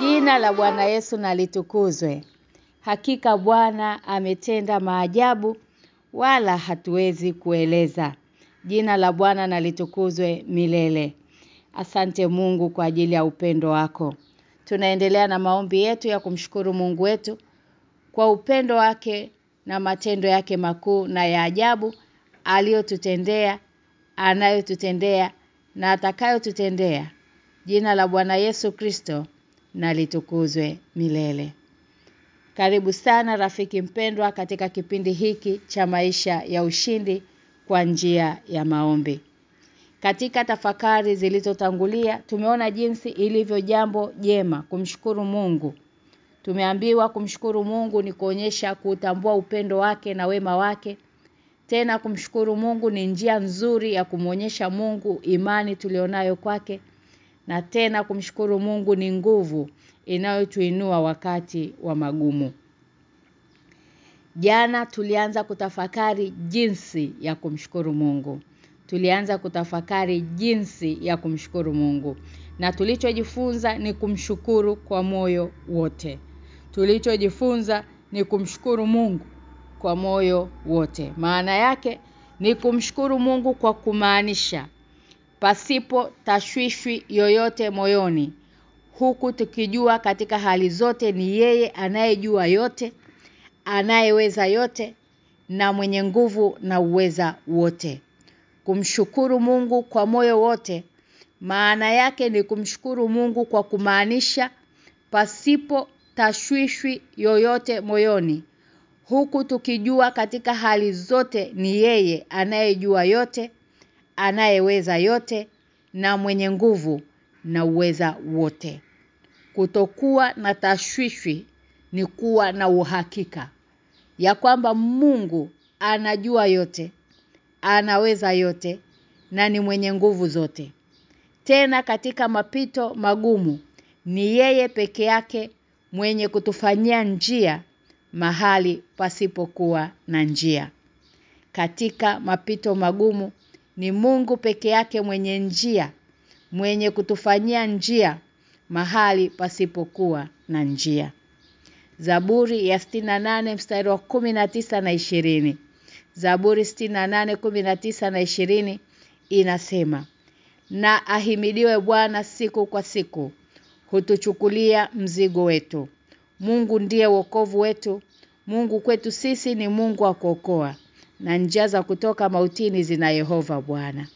Jina la Bwana Yesu na litukuzwe. Hakika Bwana ametenda maajabu wala hatuwezi kueleza. Jina la Bwana na litukuzwe milele. Asante Mungu kwa ajili ya upendo wako. Tunaendelea na maombi yetu ya kumshukuru Mungu wetu kwa upendo wake na matendo yake makuu na ya ajabu aliyotutendea, anayotutendea na atakayotutendea. Jina la Bwana Yesu Kristo na litukuzwe milele. Karibu sana rafiki mpendwa katika kipindi hiki cha maisha ya ushindi kwa njia ya maombi. Katika tafakari zilizotangulia tumeona jinsi ilivyo jambo jema kumshukuru Mungu. Tumeambiwa kumshukuru Mungu ni kuonyesha kutambua upendo wake na wema wake. Tena kumshukuru Mungu ni njia nzuri ya kumuonyesha Mungu imani tulionayo kwake. Na tena kumshukuru Mungu ni nguvu inayotuinua wakati wa magumu. Jana tulianza kutafakari jinsi ya kumshukuru Mungu. Tulianza kutafakari jinsi ya kumshukuru Mungu. Na tulichojifunza ni kumshukuru kwa moyo wote. Tulichojifunza ni kumshukuru Mungu kwa moyo wote. Maana yake ni kumshukuru Mungu kwa kumaanisha pasipo tashwishwi yoyote moyoni. Huku tukijua katika hali zote ni yeye anayejua yote, anayeweza yote na mwenye nguvu na uweza wote. Kumshukuru Mungu kwa moyo wote maana yake ni kumshukuru Mungu kwa kumaanisha pasipo tashwishwi yoyote moyoni. Huku tukijua katika hali zote ni yeye anayejua yote, anayeweza yote na mwenye nguvu na uweza wote. Kutokuwa na tashwishwi ni kuwa na uhakika ya kwamba Mungu anajua yote, anaweza yote na ni mwenye nguvu zote. Tena katika mapito magumu ni yeye peke yake mwenye kutufanyia njia mahali pasipokuwa na njia. Katika mapito magumu ni Mungu peke yake mwenye njia, mwenye kutufanyia njia mahali pasipokuwa na njia. Zaburi ya 68 mstari wa 19 na 20. Zaburi 68 19 na 20 inasema na ahimidiwe Bwana siku kwa siku hutuchukulia mzigo wetu. Mungu ndiye wokovu wetu. Mungu kwetu sisi ni Mungu wa kuokoa na njia za kutoka mautini zina Yehova Bwana.